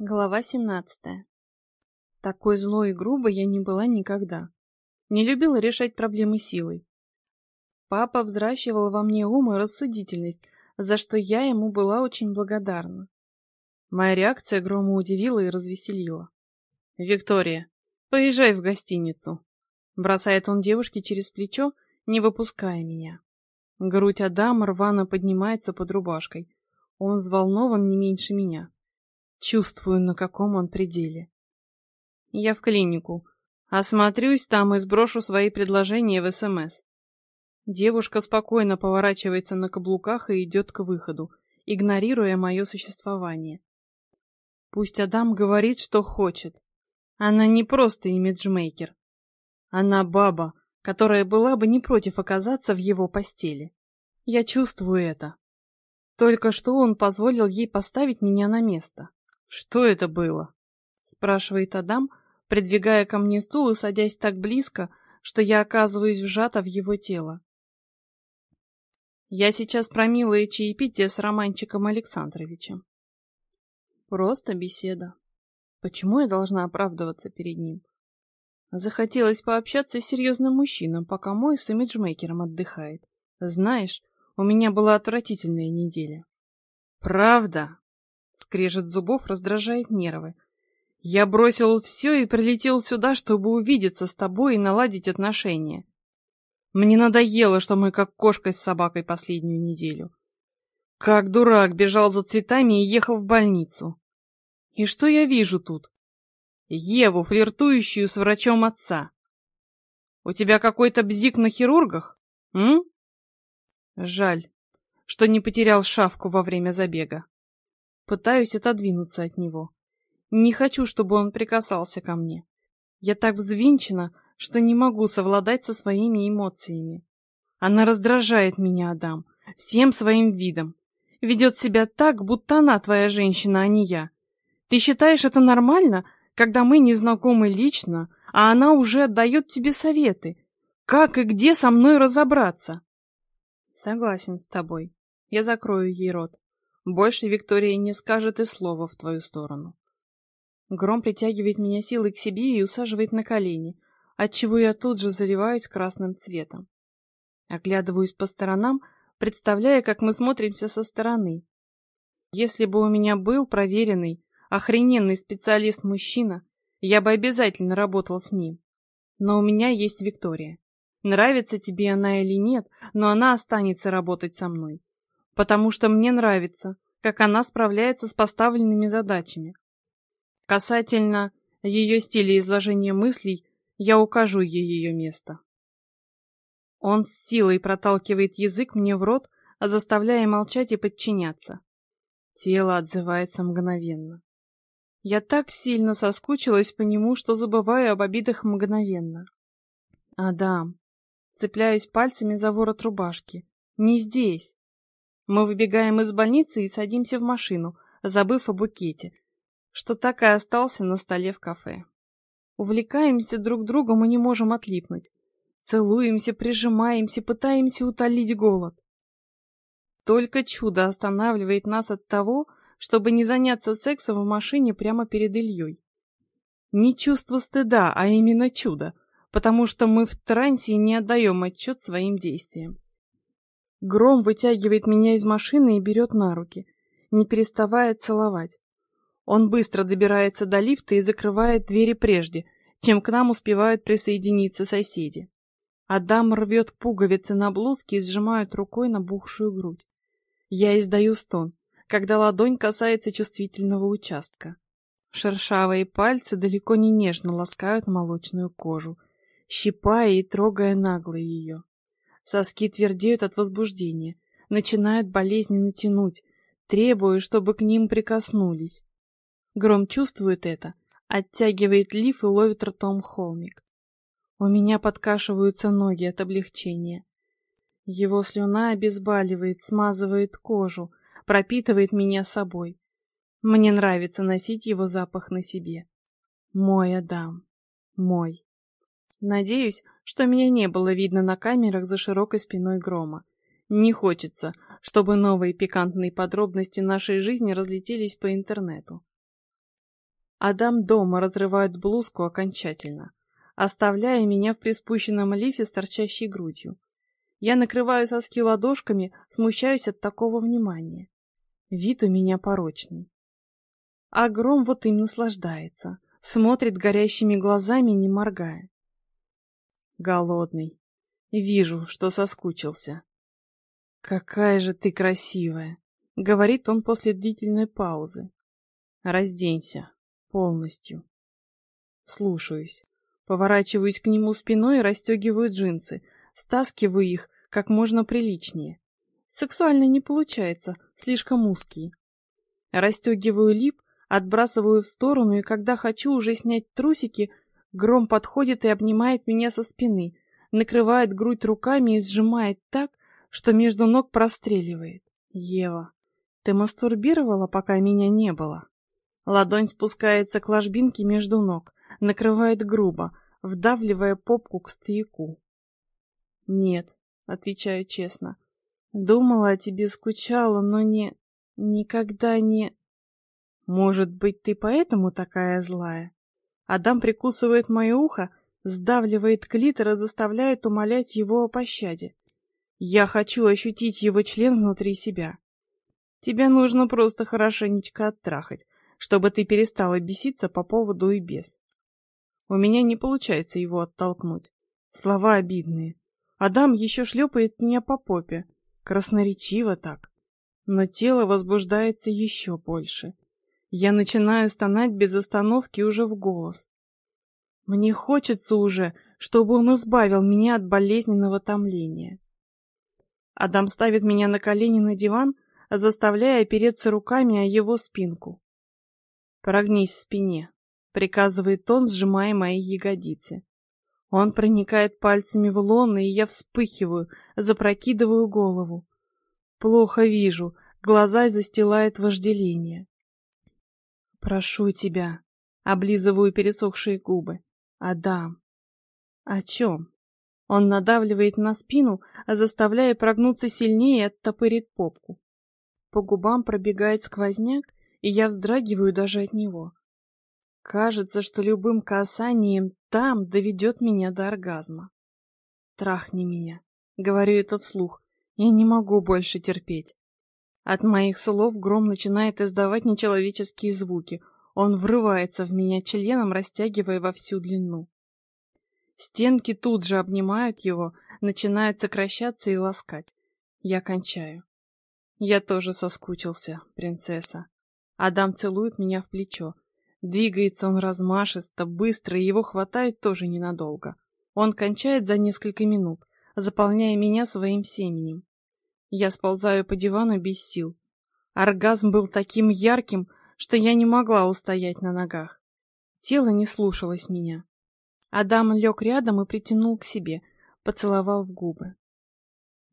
Глава 17. Такой злой и грубой я не была никогда. Не любила решать проблемы силой. Папа взращивал во мне ум и рассудительность, за что я ему была очень благодарна. Моя реакция Грома удивила и развеселила. «Виктория, поезжай в гостиницу», — бросает он девушке через плечо, не выпуская меня. Грудь Адама рвано поднимается под рубашкой. Он взволнован не меньше меня. Чувствую, на каком он пределе. Я в клинику. Осмотрюсь там и сброшу свои предложения в СМС. Девушка спокойно поворачивается на каблуках и идет к выходу, игнорируя мое существование. Пусть Адам говорит, что хочет. Она не просто имиджмейкер. Она баба, которая была бы не против оказаться в его постели. Я чувствую это. Только что он позволил ей поставить меня на место. «Что это было?» — спрашивает Адам, придвигая ко мне стул и садясь так близко, что я оказываюсь вжата в его тело. Я сейчас про милое чаепитие с Романчиком Александровичем. Просто беседа. Почему я должна оправдываться перед ним? Захотелось пообщаться с серьезным мужчиной, пока мой с имиджмейкером отдыхает. Знаешь, у меня была отвратительная неделя. Правда? Скрежет зубов раздражает нервы. Я бросил все и прилетел сюда, чтобы увидеться с тобой и наладить отношения. Мне надоело, что мы как кошка с собакой последнюю неделю. Как дурак бежал за цветами и ехал в больницу. И что я вижу тут? Еву, флиртующую с врачом отца. У тебя какой-то бзик на хирургах? М? Жаль, что не потерял шавку во время забега. Пытаюсь отодвинуться от него. Не хочу, чтобы он прикасался ко мне. Я так взвинчена, что не могу совладать со своими эмоциями. Она раздражает меня, Адам, всем своим видом. Ведет себя так, будто она твоя женщина, а не я. Ты считаешь это нормально, когда мы не знакомы лично, а она уже отдает тебе советы? Как и где со мной разобраться? Согласен с тобой. Я закрою ей рот. Больше Виктория не скажет и слова в твою сторону. Гром притягивает меня силой к себе и усаживает на колени, отчего я тут же заливаюсь красным цветом. Оглядываюсь по сторонам, представляя, как мы смотримся со стороны. Если бы у меня был проверенный, охрененный специалист-мужчина, я бы обязательно работал с ним. Но у меня есть Виктория. Нравится тебе она или нет, но она останется работать со мной потому что мне нравится, как она справляется с поставленными задачами. Касательно ее стиля изложения мыслей, я укажу ей ее место. Он с силой проталкивает язык мне в рот, заставляя молчать и подчиняться. Тело отзывается мгновенно. Я так сильно соскучилась по нему, что забываю об обидах мгновенно. Адам. Цепляюсь пальцами за ворот рубашки. Не здесь. Мы выбегаем из больницы и садимся в машину, забыв о букете, что так и остался на столе в кафе. Увлекаемся друг другом и не можем отлипнуть. Целуемся, прижимаемся, пытаемся утолить голод. Только чудо останавливает нас от того, чтобы не заняться сексом в машине прямо перед Ильей. Не чувство стыда, а именно чудо, потому что мы в трансе не отдаем отчет своим действиям. Гром вытягивает меня из машины и берет на руки, не переставая целовать. Он быстро добирается до лифта и закрывает двери прежде, чем к нам успевают присоединиться соседи. Адам рвет пуговицы на блузке и сжимает рукой набухшую грудь. Я издаю стон, когда ладонь касается чувствительного участка. Шершавые пальцы далеко не нежно ласкают молочную кожу, щипая и трогая нагло ее. Соски твердеют от возбуждения, начинают болезненно тянуть, требуя, чтобы к ним прикоснулись. Гром чувствует это, оттягивает лиф и ловит ртом холмик. У меня подкашиваются ноги от облегчения. Его слюна обезболивает, смазывает кожу, пропитывает меня собой. Мне нравится носить его запах на себе. Мой Адам. Мой. Надеюсь, что меня не было видно на камерах за широкой спиной грома. Не хочется, чтобы новые пикантные подробности нашей жизни разлетелись по интернету. Адам дома разрывает блузку окончательно, оставляя меня в приспущенном лифе с торчащей грудью. Я накрываю соски ладошками, смущаюсь от такого внимания. Вид у меня порочный. А Гром вот им наслаждается, смотрит горящими глазами, не моргая. Голодный. Вижу, что соскучился. «Какая же ты красивая!» — говорит он после длительной паузы. «Разденься. Полностью». Слушаюсь. Поворачиваюсь к нему спиной и расстегиваю джинсы, стаскиваю их как можно приличнее. Сексуально не получается, слишком узкий. Расстегиваю лип, отбрасываю в сторону, и когда хочу уже снять трусики, Гром подходит и обнимает меня со спины, накрывает грудь руками и сжимает так, что между ног простреливает. Ева, ты мастурбировала, пока меня не было? Ладонь спускается к ложбинке между ног, накрывает грубо, вдавливая попку к стояку. Нет, отвечаю честно. Думала о тебе, скучала, но не... никогда не... Может быть, ты поэтому такая злая? Адам прикусывает мое ухо, сдавливает клитор и заставляет умолять его о пощаде. Я хочу ощутить его член внутри себя. Тебя нужно просто хорошенечко оттрахать, чтобы ты перестала беситься по поводу и без. У меня не получается его оттолкнуть. Слова обидные. Адам еще шлепает меня по попе. Красноречиво так. Но тело возбуждается еще больше. Я начинаю стонать без остановки уже в голос. Мне хочется уже, чтобы он избавил меня от болезненного томления. Адам ставит меня на колени на диван, заставляя опереться руками о его спинку. «Прогнись в спине», — приказывает он, сжимая мои ягодицы. Он проникает пальцами в лоны, и я вспыхиваю, запрокидываю голову. Плохо вижу, глаза застилает вожделение. Прошу тебя, облизываю пересохшие губы. Адам. О чем? Он надавливает на спину, заставляя прогнуться сильнее и оттопырит попку. По губам пробегает сквозняк, и я вздрагиваю даже от него. Кажется, что любым касанием там доведет меня до оргазма. Трахни меня. Говорю это вслух. Я не могу больше терпеть. От моих слов гром начинает издавать нечеловеческие звуки. Он врывается в меня членом, растягивая во всю длину. Стенки тут же обнимают его, начинают сокращаться и ласкать. Я кончаю. Я тоже соскучился, принцесса. Адам целует меня в плечо. Двигается он размашисто, быстро, и его хватает тоже ненадолго. Он кончает за несколько минут, заполняя меня своим семенем. Я сползаю по дивану без сил. Оргазм был таким ярким, что я не могла устоять на ногах. Тело не слушалось меня. Адам лег рядом и притянул к себе, поцеловал в губы.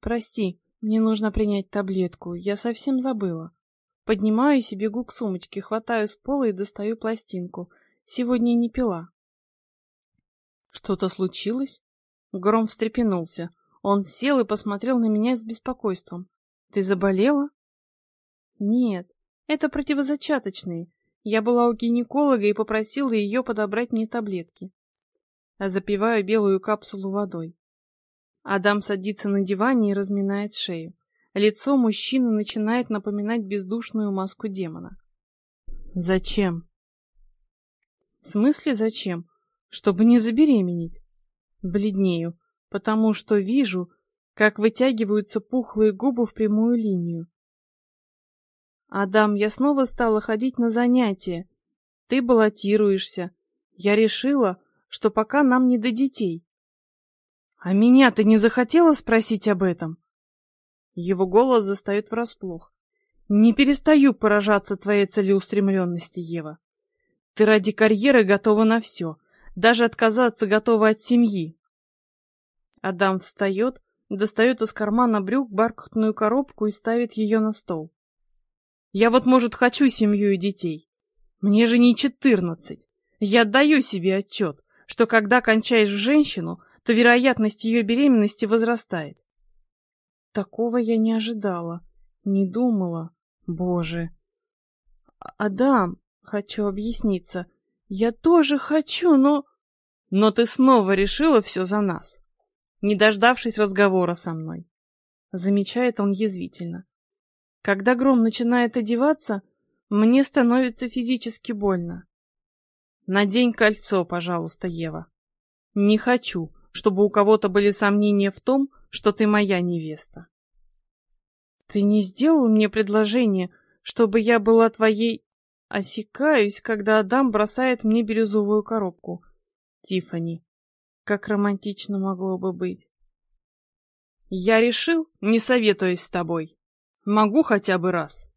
«Прости, мне нужно принять таблетку, я совсем забыла». Поднимаюсь и бегу к сумочке, хватаю с пола и достаю пластинку. Сегодня не пила. «Что-то случилось?» Гром встрепенулся. Он сел и посмотрел на меня с беспокойством. «Ты заболела?» «Нет, это противозачаточные. Я была у гинеколога и попросила ее подобрать мне таблетки». Запиваю белую капсулу водой. Адам садится на диване и разминает шею. Лицо мужчины начинает напоминать бездушную маску демона. «Зачем?» «В смысле зачем? Чтобы не забеременеть?» Бледнею потому что вижу, как вытягиваются пухлые губы в прямую линию. «Адам, я снова стала ходить на занятия. Ты баллотируешься. Я решила, что пока нам не до детей». «А меня ты не захотела спросить об этом?» Его голос застает врасплох. «Не перестаю поражаться твоей целеустремленности, Ева. Ты ради карьеры готова на все, даже отказаться готова от семьи, Адам встает, достает из кармана брюк бархатную коробку и ставит ее на стол. Я вот, может, хочу семью и детей. Мне же не четырнадцать. Я отдаю себе отчет, что когда кончаешь женщину, то вероятность ее беременности возрастает. Такого я не ожидала, не думала. Боже. Адам, хочу объясниться, Я тоже хочу, но... Но ты снова решила все за нас, не дождавшись разговора со мной. Замечает он язвительно. Когда гром начинает одеваться, мне становится физически больно. Надень кольцо, пожалуйста, Ева. Не хочу, чтобы у кого-то были сомнения в том, что ты моя невеста. Ты не сделал мне предложение, чтобы я была твоей... Осекаюсь, когда Адам бросает мне бирюзовую коробку. Тифани, как романтично могло бы быть. Я решил, не советуясь с тобой. Могу хотя бы раз.